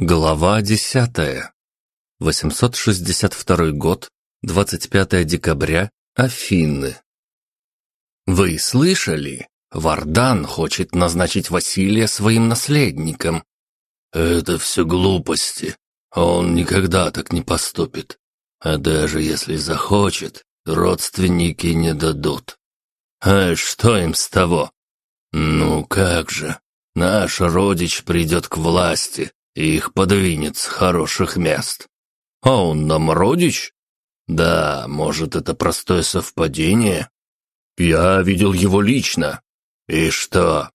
Глава 10. 862 год, 25 декабря, Афины. Вы слышали? Вардан хочет назначить Василия своим наследником. Это все глупости. Он никогда так не поступит. А даже если захочет, родственники не дадут. А что им с того? Ну как же, наш родич придет к власти, их подвинет с хороших мест. А он нам родич? Да, может, это простое совпадение? Я видел его лично. И что?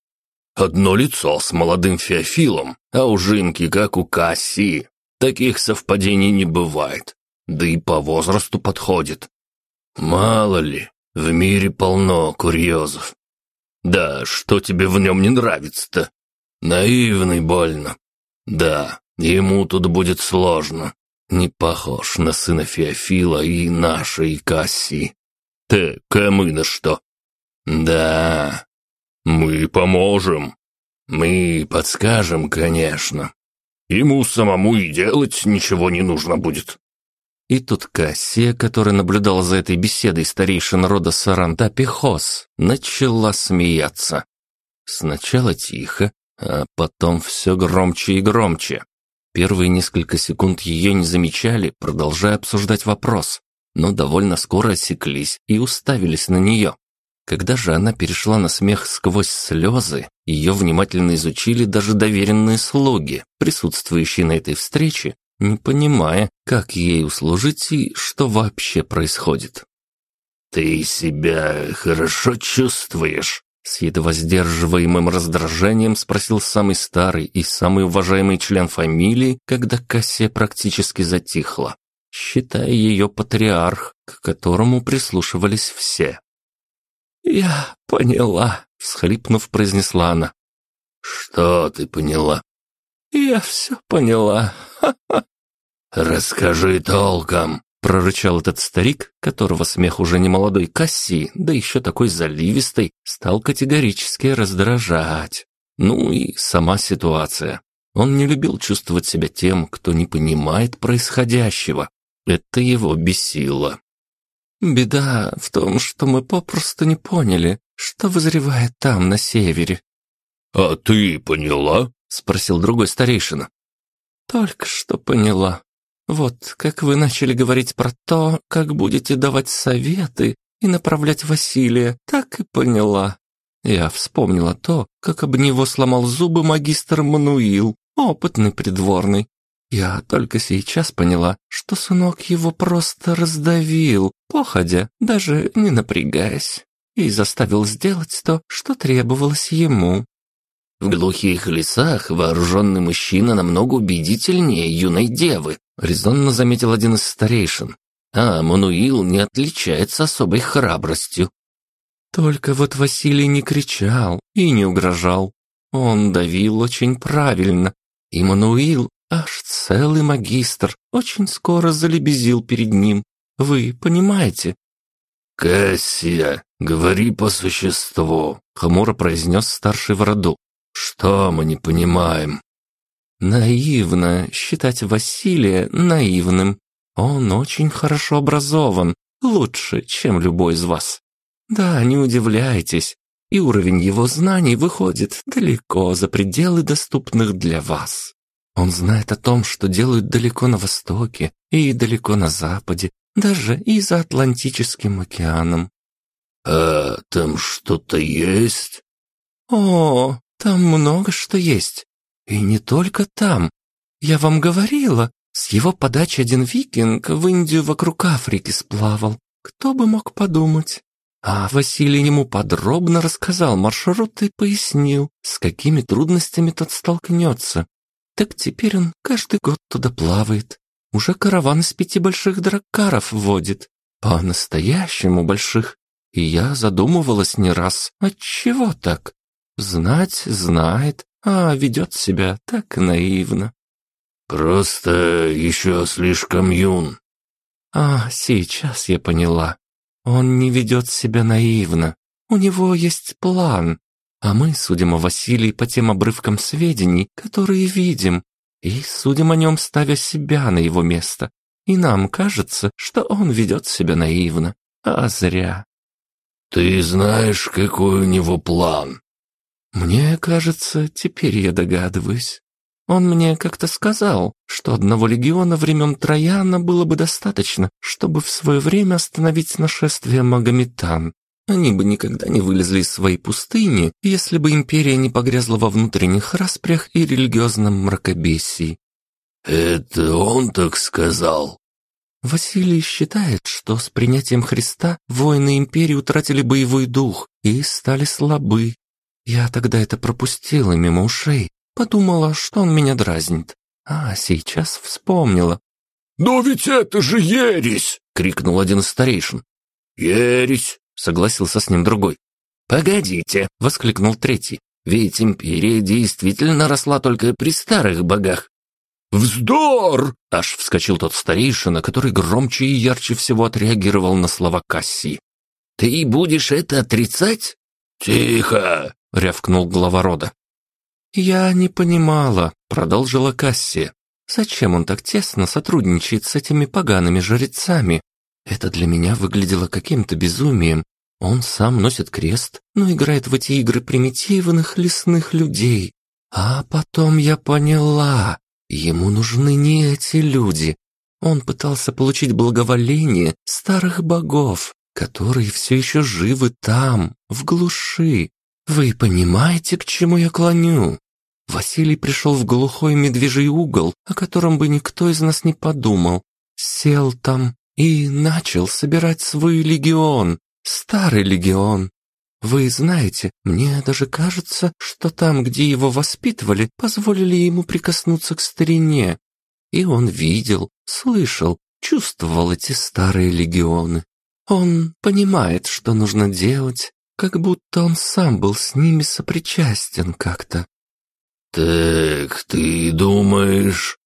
Одно лицо с молодым Феофилом, а ужинки, как у Касси. Таких совпадений не бывает. Да и по возрасту подходит. Мало ли, в мире полно курьезов. Да, что тебе в нем не нравится-то? Наивный больно. Да, ему тут будет сложно. Не похож на сына Феофила и нашей Касси. Ты, кому на что? Да, мы поможем. Мы подскажем, конечно. Ему самому и делать ничего не нужно будет. И тут Кассия, которая наблюдала за этой беседой старейшин рода Саранта Пехос, начала смеяться. Сначала тихо, а потом все громче и громче. Первые несколько секунд ее не замечали, продолжая обсуждать вопрос, но довольно скоро осеклись и уставились на нее. Когда же она перешла на смех сквозь слезы, ее внимательно изучили даже доверенные слуги, присутствующие на этой встрече, не понимая, как ей услужить и что вообще происходит. «Ты себя хорошо чувствуешь?» С едва сдерживаемым раздражением спросил самый старый и самый уважаемый член фамилии, когда Кассия практически затихла, считая ее патриарх, к которому прислушивались все. «Я поняла», — всхлипнув, произнесла она. «Что ты поняла?» «Я все поняла. Ха-ха». «Расскажи толком», прорычал этот старик, которого смех уже не молодой Касси, да еще такой заливистый, стал категорически раздражать. Ну и сама ситуация. Он не любил чувствовать себя тем, кто не понимает происходящего. Это его бесило. «Беда в том, что мы попросту не поняли, что вызревает там, на севере». «А ты поняла?» — спросил другой старейшина. «Только что поняла. Вот, как вы начали говорить про то, как будете давать советы и направлять Василия, так и поняла. Я вспомнила то, как об него сломал зубы магистр Мануил, опытный придворный. Я только сейчас поняла, что сынок его просто раздавил, походя, даже не напрягаясь, и заставил сделать то, что требовалось ему. В глухих лесах вооруженный мужчина намного убедительнее юной девы, резонно заметил один из старейшин. А Мануил не отличается особой храбростью. Только вот Василий не кричал и не угрожал. Он давил очень правильно, и Мануил, аж целый магистр, очень скоро залебезил перед ним. Вы понимаете? «Кассия, говори по существу», — хмуро произнес старший в роду. «Что мы не понимаем?» Наивно считать Василия наивным. Он очень хорошо образован, лучше, чем любой из вас. Да, не удивляйтесь, и уровень его знаний выходит далеко за пределы доступных для вас. Он знает о том, что делают далеко на востоке и далеко на западе, даже и за Атлантическим океаном. «А там что-то есть?» «О, там много что есть. И не только там. Я вам говорила, с его подачи один викинг в Индию вокруг Африки сплавал. Кто бы мог подумать? А Василий ему подробно рассказал маршрут и пояснил, с какими трудностями тот столкнется. Так теперь он каждый год туда плавает. Уже караван из пяти больших драккаров водит. По-настоящему больших. И я задумывалась не раз, отчего так? Знать знает, а ведет себя так наивно. Просто еще слишком юн. А, сейчас я поняла. Он не ведет себя наивно. У него есть план. А мы судим о Василии по тем обрывкам сведений, которые видим. и судим о нем, ставя себя на его место. И нам кажется, что он ведет себя наивно, а зря. «Ты знаешь, какой у него план?» «Мне кажется, теперь я догадываюсь. Он мне как-то сказал, что одного легиона времен Трояна было бы достаточно, чтобы в свое время остановить нашествие магометан. Они бы никогда не вылезли из своей пустыни, если бы империя не погрязла во внутренних распрях и религиозном мракобесии. «Это он так сказал?» Василий считает, что с принятием Христа воины империи утратили боевой дух и стали слабы. Я тогда это пропустила мимо ушей, подумала, что он меня дразнит. А сейчас вспомнила. «Но ведь это же ересь!» — крикнул один из старейшин. «Ересь!» — согласился с ним другой. «Погодите!» — воскликнул третий. «Ведь империя действительно росла только при старых богах. «Вздор!» – аж вскочил тот старейшина, который громче и ярче всего отреагировал на слова Касси. «Ты будешь это отрицать?» «Тихо!» – рявкнул глава рода. «Я не понимала», – продолжила Касси. «Зачем он так тесно сотрудничает с этими погаными жрецами? Это для меня выглядело каким-то безумием. Он сам носит крест, но играет в эти игры примитивных лесных людей. А потом я поняла, Ему нужны не эти люди. Он пытался получить благоволение старых богов, которые все еще живы там, в глуши. Вы понимаете, к чему я клоню? Василий пришел в глухой медвежий угол, о котором бы никто из нас не подумал. Сел там и начал собирать свой легион, старый легион, вы знаете, мне даже кажется, что там, где его воспитывали, позволили ему прикоснуться к старине. И он видел, слышал, чувствовал эти старые легионы. Он понимает, что нужно делать, как будто он сам был с ними сопричастен как-то. «Так ты думаешь...»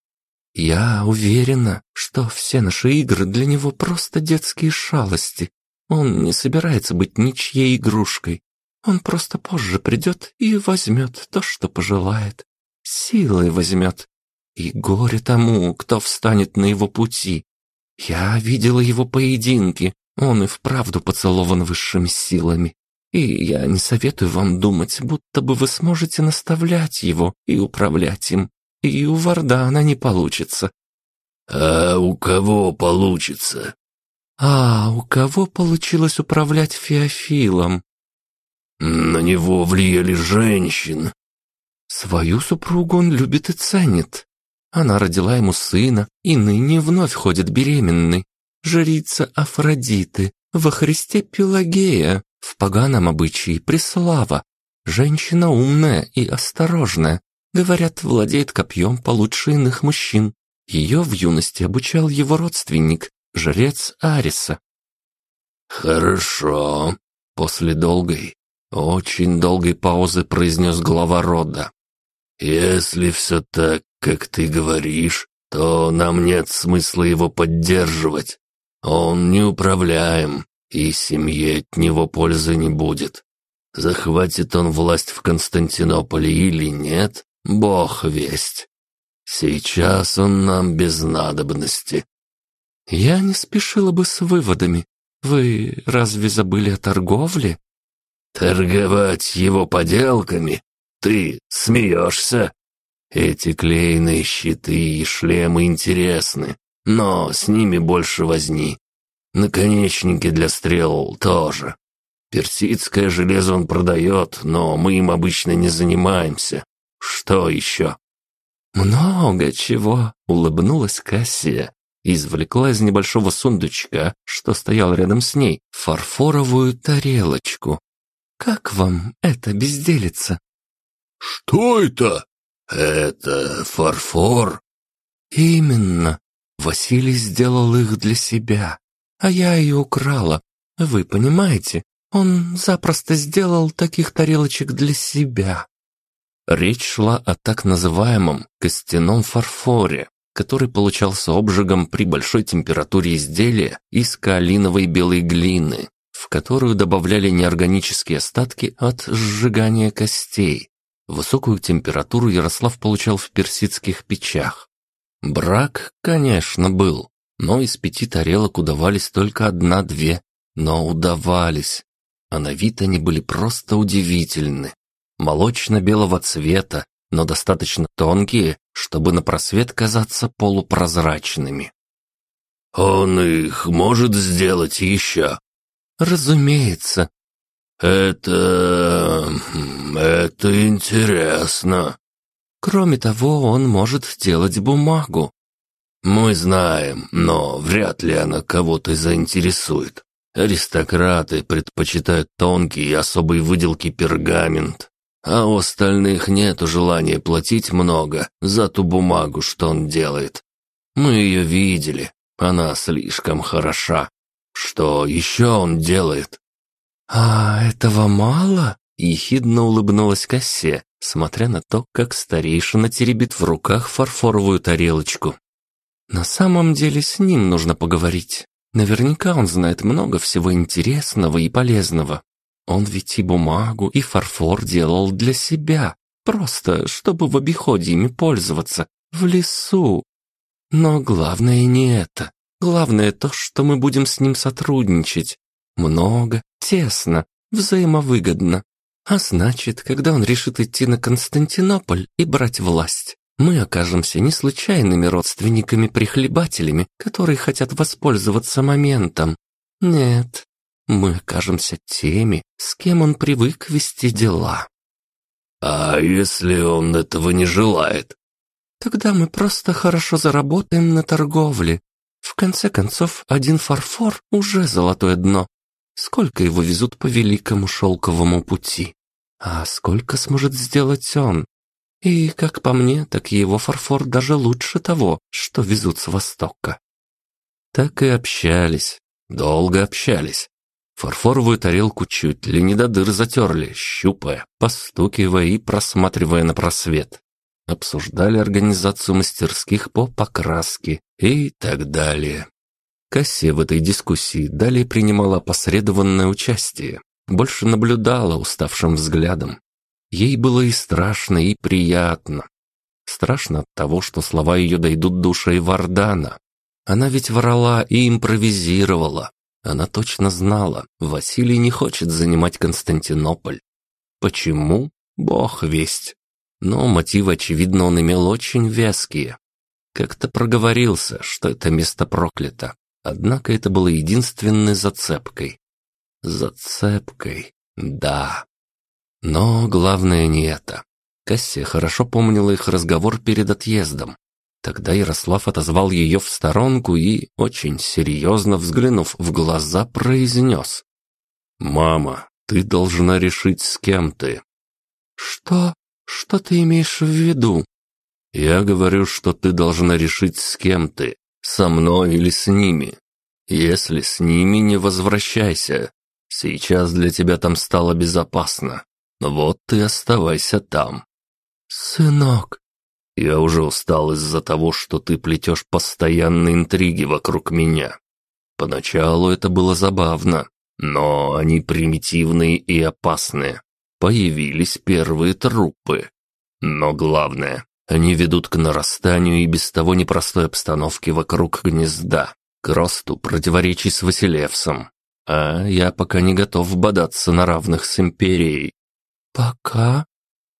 «Я уверена, что все наши игры для него просто детские шалости, он не собирается быть ничьей игрушкой. Он просто позже придет и возьмет то, что пожелает. Силой возьмет. И горе тому, кто встанет на его пути. Я видела его поединки. Он и вправду поцелован высшими силами. И я не советую вам думать, будто бы вы сможете наставлять его и управлять им. И у Вардана не получится. «А у кого получится?» А у кого получилось управлять Феофилом? На него влияли женщины. Свою супругу он любит и ценит. Она родила ему сына и ныне вновь ходит беременной. Жрица Афродиты, во Христе Пелагея, в поганом обычае Преслава. Женщина умная и осторожная. Говорят, владеет копьем получше иных мужчин. Ее в юности обучал его родственник, жрец Ариса. «Хорошо», — после долгой, очень долгой паузы произнес глава рода. «Если все так, как ты говоришь, то нам нет смысла его поддерживать. Он неуправляем, и семье от него пользы не будет. Захватит он власть в Константинополе или нет, бог весть. Сейчас он нам без надобности. «Я не спешила бы с выводами. Вы разве забыли о торговле?» «Торговать его поделками? Ты смеешься? Эти клейные щиты и шлемы интересны, но с ними больше возни. Наконечники для стрел тоже. Персидское железо он продает, но мы им обычно не занимаемся. Что еще?» «Много чего», — улыбнулась Кассия извлекла из небольшого сундучка, что стоял рядом с ней, фарфоровую тарелочку. «Как вам это безделица?» «Что это?» «Это фарфор?» «Именно. Василий сделал их для себя, а я ее украла. Вы понимаете, он запросто сделал таких тарелочек для себя». Речь шла о так называемом костяном фарфоре, который получался обжигом при большой температуре изделия из каолиновой белой глины, в которую добавляли неорганические остатки от сжигания костей. Высокую температуру Ярослав получал в персидских печах. Брак, конечно, был, но из пяти тарелок удавались только одна-две, но удавались. А на вид они были просто удивительны. Молочно-белого цвета, но достаточно тонкие, чтобы на просвет казаться полупрозрачными. «Он их может сделать еще?» «Разумеется». «Это... это интересно». «Кроме того, он может делать бумагу». «Мы знаем, но вряд ли она кого-то заинтересует. Аристократы предпочитают тонкий и особой выделки пергамент, а у остальных нет желания платить много за ту бумагу, что он делает. Мы ее видели, она слишком хороша. Что еще он делает?» «А этого мало?» — ехидно улыбнулась Кассе, смотря на то, как старейшина теребит в руках фарфоровую тарелочку. «На самом деле с ним нужно поговорить. Наверняка он знает много всего интересного и полезного. Он ведь и бумагу, и фарфор делал для себя, просто чтобы в обиходе ими пользоваться, в лесу. Но главное не это. Главное то, что мы будем с ним сотрудничать. Много, тесно, взаимовыгодно. А значит, когда он решит идти на Константинополь и брать власть, мы окажемся не случайными родственниками-прихлебателями, которые хотят воспользоваться моментом. Нет, мы окажемся теми, с кем он привык вести дела. А если он этого не желает? Тогда мы просто хорошо заработаем на торговле. В конце концов, один фарфор уже золотое дно. Сколько его везут по великому шелковому пути? А сколько сможет сделать он? И, как по мне, так его фарфор даже лучше того, что везут с Востока. Так и общались, долго общались. Фарфоровую тарелку чуть ли не до дыр затерли, щупая, постукивая и просматривая на просвет. Обсуждали организацию мастерских по покраске и так далее. Кассия в этой дискуссии далее принимала посредованное участие, больше наблюдала уставшим взглядом, Ей было и страшно, и приятно. Страшно от того, что слова ее дойдут до ушей Вардана. Она ведь врала и импровизировала. Она точно знала, Василий не хочет занимать Константинополь. Почему? Бог весть. Но мотивы, очевидно, он имел очень веские. Как-то проговорился, что это место проклято. Однако это было единственной зацепкой. Зацепкой, да. Но главное не это. Кассия хорошо помнила их разговор перед отъездом. Тогда Ярослав отозвал ее в сторонку и, очень серьезно взглянув в глаза, произнес. «Мама, ты должна решить, с кем ты». «Что? Что ты имеешь в виду?» «Я говорю, что ты должна решить, с кем ты, со мной или с ними. Если с ними, не возвращайся. Сейчас для тебя там стало безопасно. Вот ты оставайся там. Сынок, я уже устал из-за того, что ты плетешь постоянные интриги вокруг меня. Поначалу это было забавно, но они примитивные и опасные. Появились первые трупы. Но главное, они ведут к нарастанию и без того непростой обстановки вокруг гнезда, к росту противоречий с Василевсом. А я пока не готов бодаться на равных с Империей. «Пока?»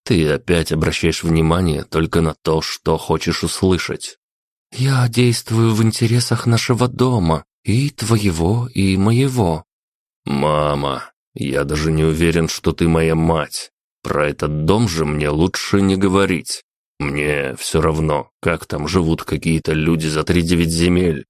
«Ты опять обращаешь внимание только на то, что хочешь услышать». «Я действую в интересах нашего дома, и твоего, и моего». «Мама, я даже не уверен, что ты моя мать. Про этот дом же мне лучше не говорить. Мне все равно, как там живут какие-то люди за три девять земель.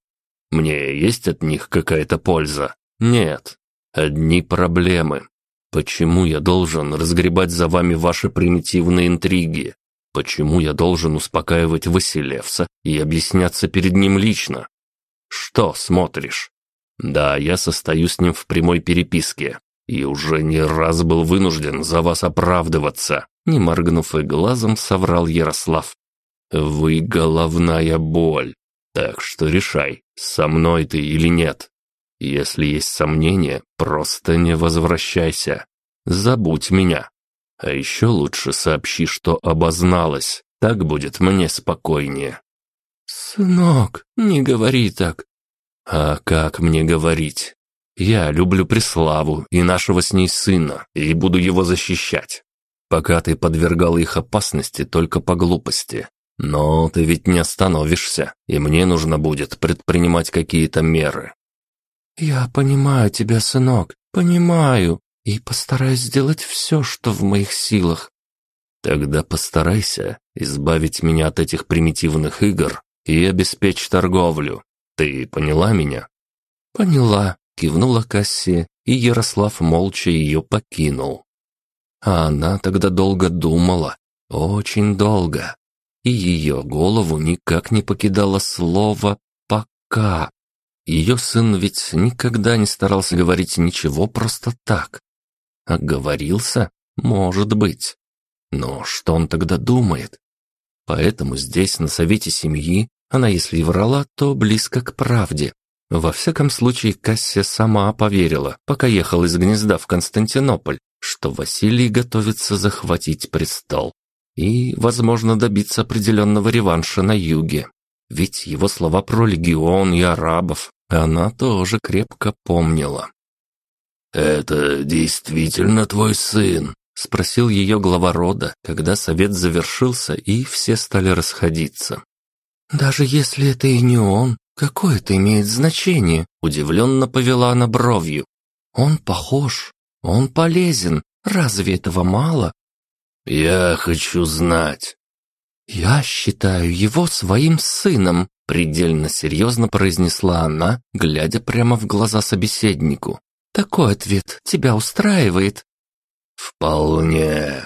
Мне есть от них какая-то польза? Нет. Одни проблемы. Почему я должен разгребать за вами ваши примитивные интриги? Почему я должен успокаивать Василевса и объясняться перед ним лично? Что смотришь? Да, я состою с ним в прямой переписке и уже не раз был вынужден за вас оправдываться. Не моргнув и глазом, соврал Ярослав. Вы головная боль, так что решай, со мной ты или нет. Если есть сомнения, просто не возвращайся. Забудь меня. А еще лучше сообщи, что обозналась. Так будет мне спокойнее». «Сынок, не говори так». «А как мне говорить? Я люблю Преславу и нашего с ней сына, и буду его защищать. Пока ты подвергал их опасности только по глупости. Но ты ведь не остановишься, и мне нужно будет предпринимать какие-то меры. Я понимаю тебя, сынок, понимаю, и постараюсь сделать все, что в моих силах. Тогда постарайся избавить меня от этих примитивных игр и обеспечь торговлю. Ты поняла меня? Поняла, Кивнула Касси, и Ярослав молча ее покинул. А она тогда долго думала, очень долго, и ее голову никак не покидало слово «пока». Ее сын ведь никогда не старался говорить ничего просто так. А говорился? Может быть. Но что он тогда думает? Поэтому здесь, на совете семьи, она, если и врала, то близко к правде. Во всяком случае, Кассия сама поверила, пока ехал из гнезда в Константинополь, что Василий готовится захватить престол и, возможно, добиться определенного реванша на юге. Ведь его слова про легион и арабов она тоже крепко помнила. «Это действительно твой сын?» — спросил ее глава рода, когда совет завершился и все стали расходиться. «Даже если это и не он, «Какое это имеет значение?» – удивленно повела она бровью. «Он похож, он полезен. Разве этого мало?» «Я хочу знать». «Я считаю его своим сыном», – предельно серьезно произнесла она, глядя прямо в глаза собеседнику. «Такой ответ тебя устраивает?» «Вполне»,